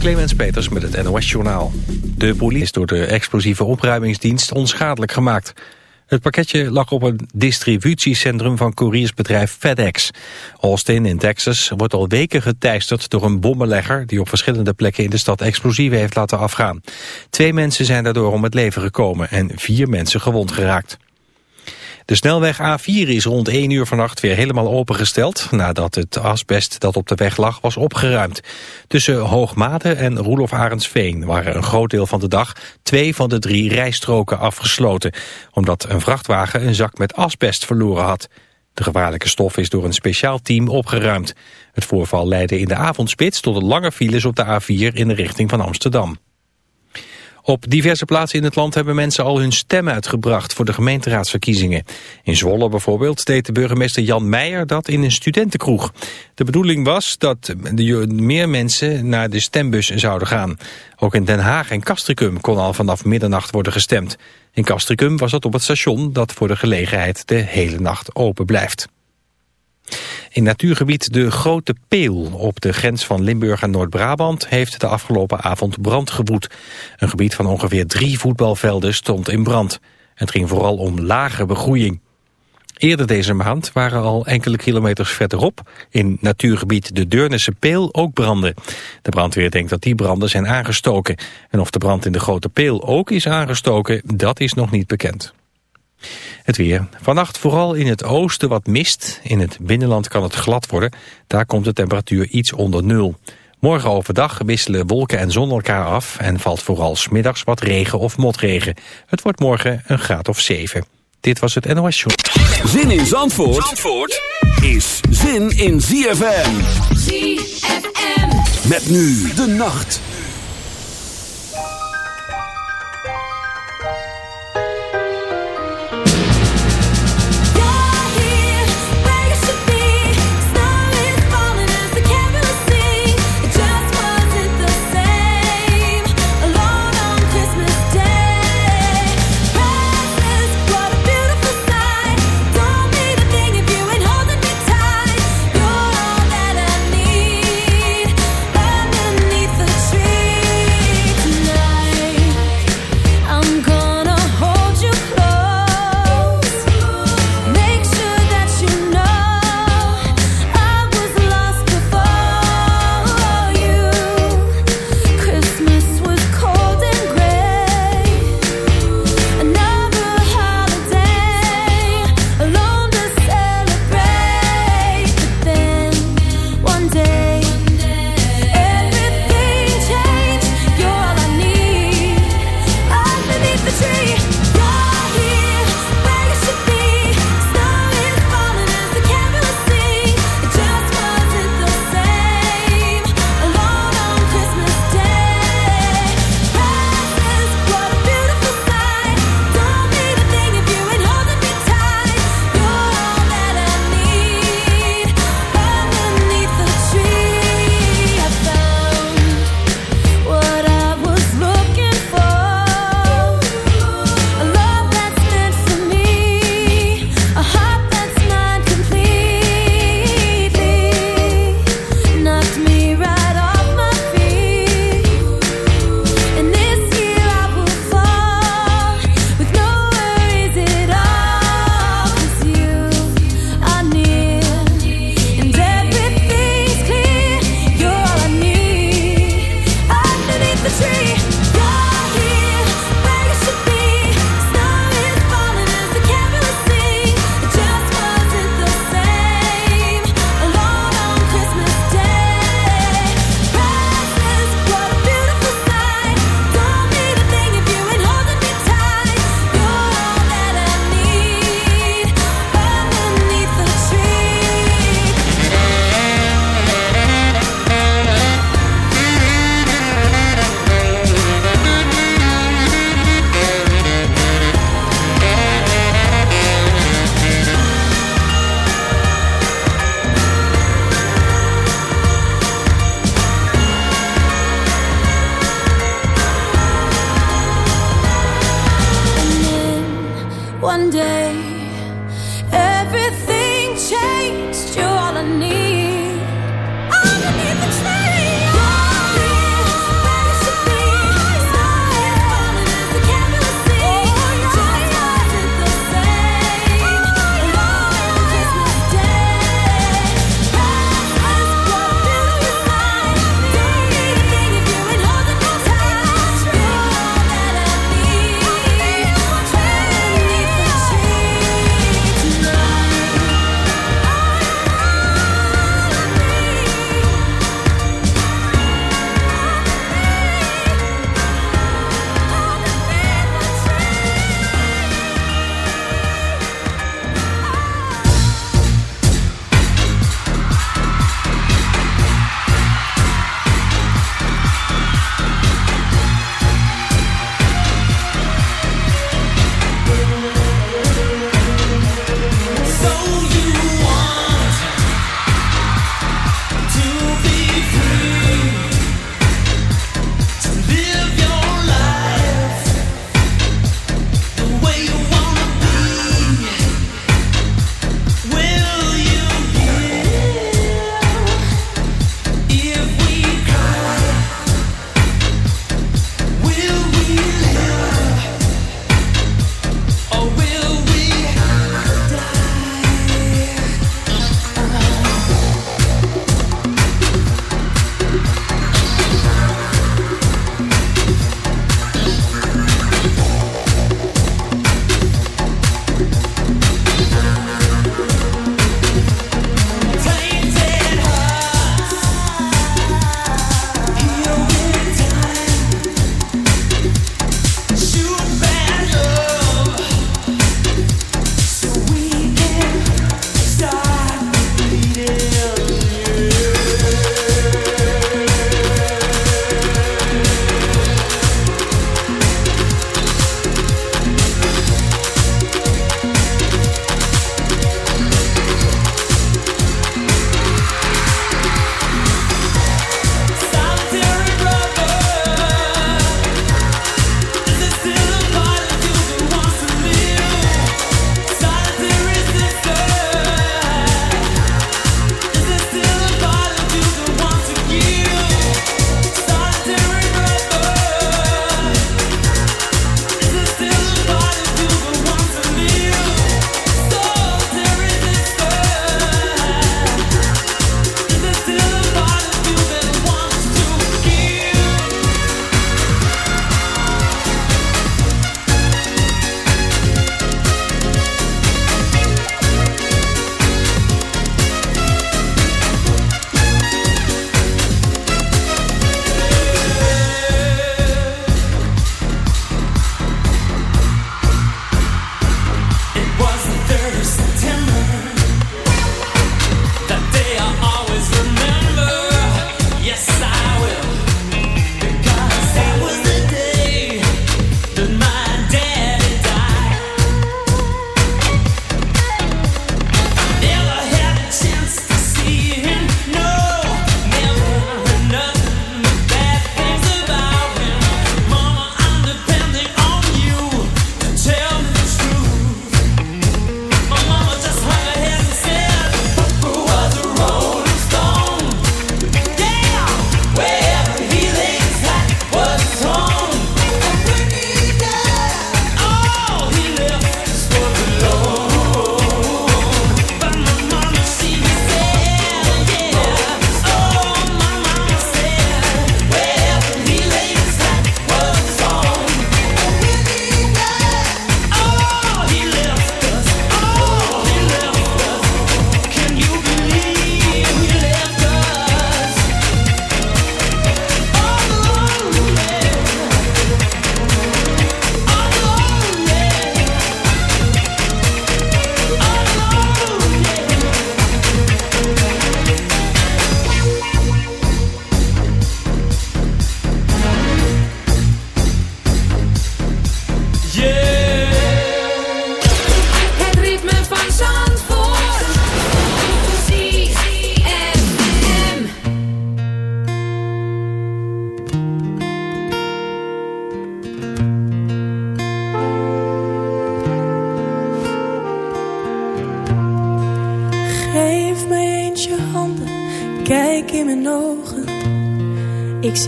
Clemens Peters met het NOS-journaal. De politie is door de explosieve opruimingsdienst onschadelijk gemaakt. Het pakketje lag op een distributiecentrum van couriersbedrijf FedEx. Austin in Texas wordt al weken geteisterd door een bommenlegger... die op verschillende plekken in de stad explosieven heeft laten afgaan. Twee mensen zijn daardoor om het leven gekomen en vier mensen gewond geraakt. De snelweg A4 is rond 1 uur vannacht weer helemaal opengesteld... nadat het asbest dat op de weg lag was opgeruimd. Tussen Hoogmade en Roelof Arendsveen waren een groot deel van de dag... twee van de drie rijstroken afgesloten... omdat een vrachtwagen een zak met asbest verloren had. De gevaarlijke stof is door een speciaal team opgeruimd. Het voorval leidde in de avondspits tot een lange files op de A4 in de richting van Amsterdam. Op diverse plaatsen in het land hebben mensen al hun stem uitgebracht voor de gemeenteraadsverkiezingen. In Zwolle bijvoorbeeld deed de burgemeester Jan Meijer dat in een studentenkroeg. De bedoeling was dat meer mensen naar de stembus zouden gaan. Ook in Den Haag en Castricum kon al vanaf middernacht worden gestemd. In Castricum was het op het station dat voor de gelegenheid de hele nacht open blijft. In natuurgebied de Grote Peel op de grens van Limburg en Noord-Brabant heeft de afgelopen avond brand gewoed. Een gebied van ongeveer drie voetbalvelden stond in brand. Het ging vooral om lage begroeiing. Eerder deze maand waren al enkele kilometers verderop in natuurgebied de Deurnese Peel ook branden. De brandweer denkt dat die branden zijn aangestoken. En of de brand in de Grote Peel ook is aangestoken, dat is nog niet bekend. Het weer. Vannacht vooral in het oosten wat mist. In het binnenland kan het glad worden. Daar komt de temperatuur iets onder nul. Morgen overdag wisselen wolken en zon elkaar af... en valt vooral smiddags wat regen of motregen. Het wordt morgen een graad of 7. Dit was het NOS Show. Zin in Zandvoort, Zandvoort is zin in ZFM. ZFM. Met nu de nacht.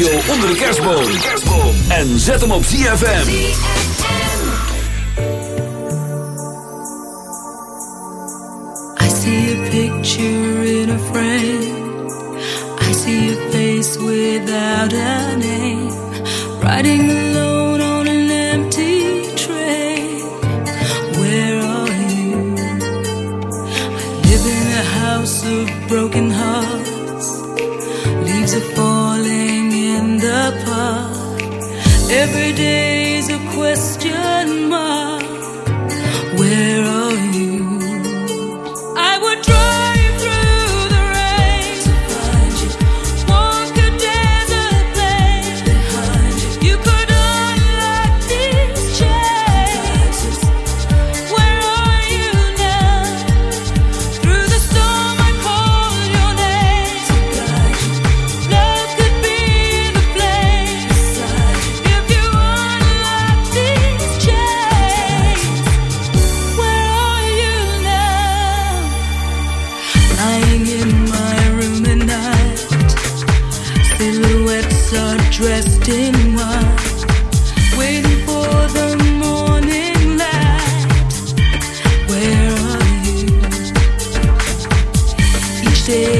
radio onder de kerstboom. En zet hem op ZFM. I see a picture in a frame. I see a face without a name. Writing say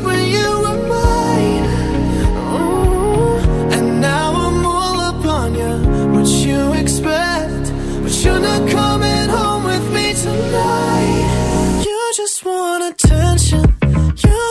You're not coming home with me tonight. You just want attention. You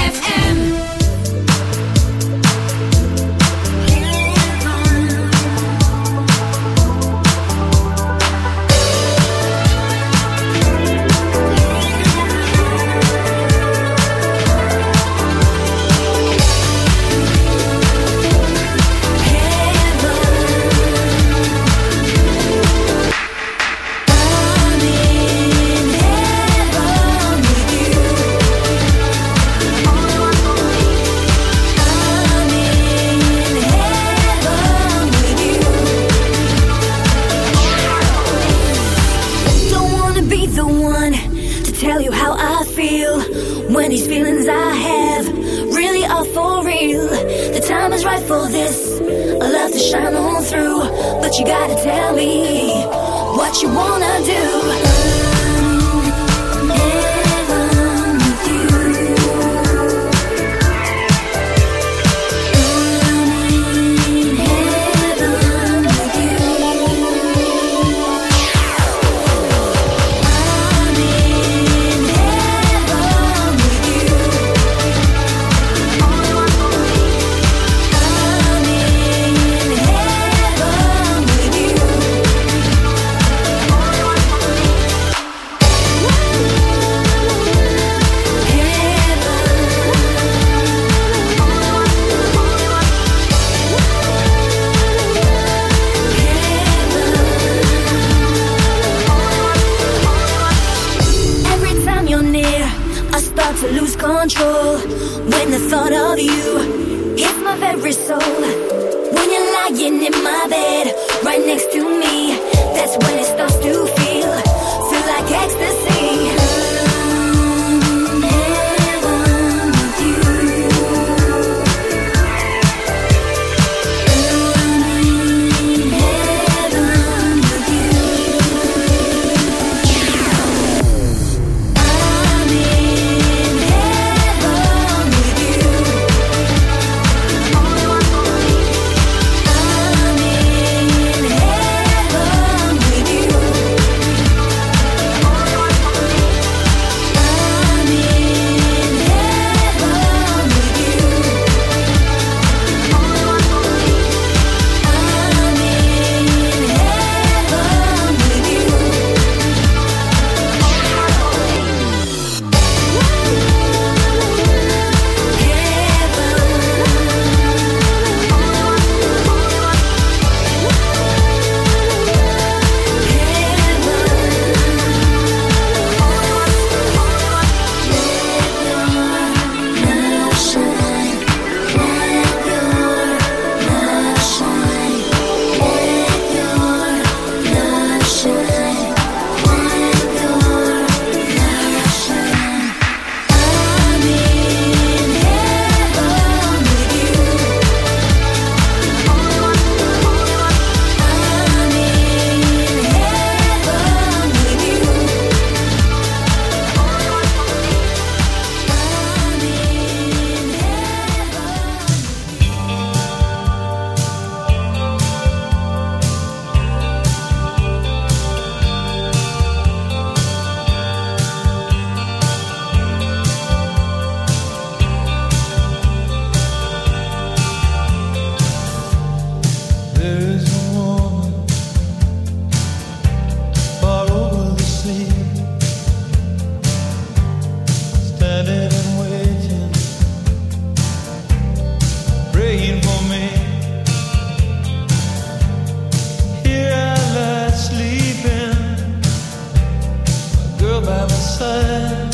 sun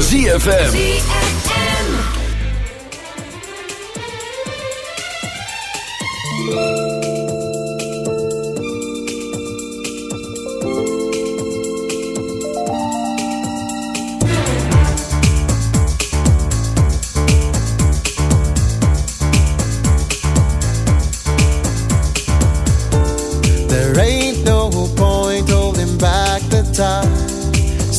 ZFM.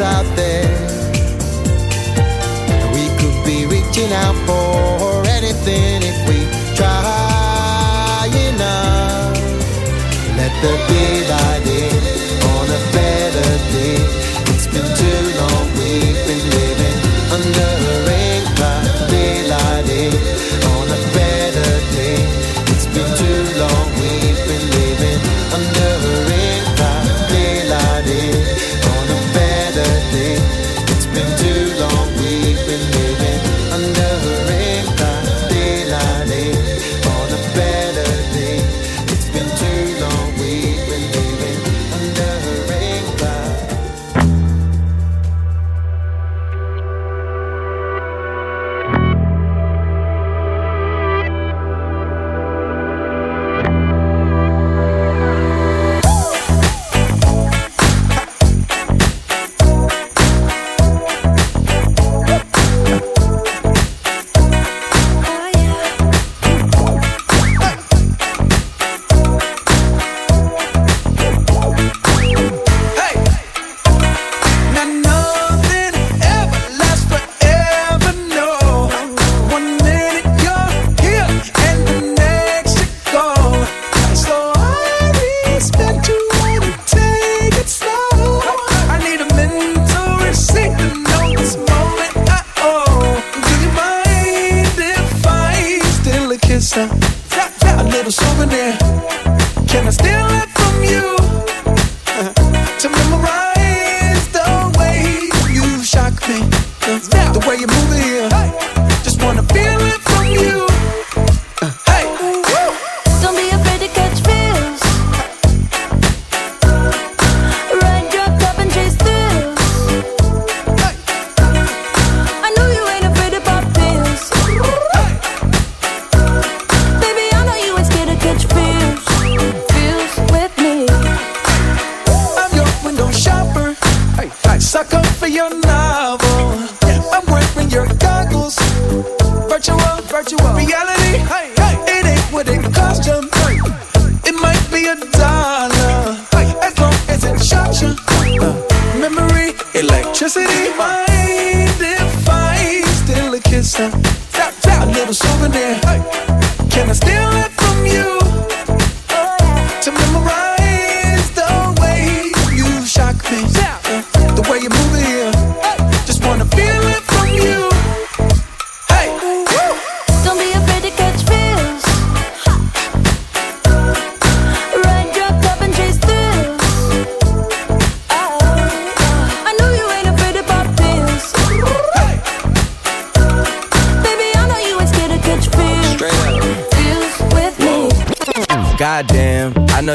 out there. We could be reaching out for anything if we try enough. Let the daylight in on a better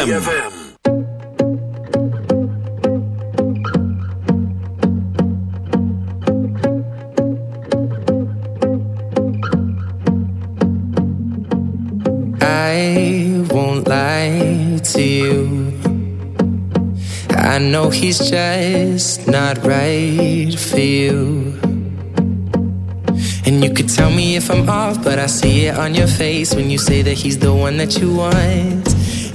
I won't lie to you. I know he's just not right for you. And you could tell me if I'm off, but I see it on your face when you say that he's the one that you want.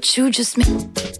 what you just made.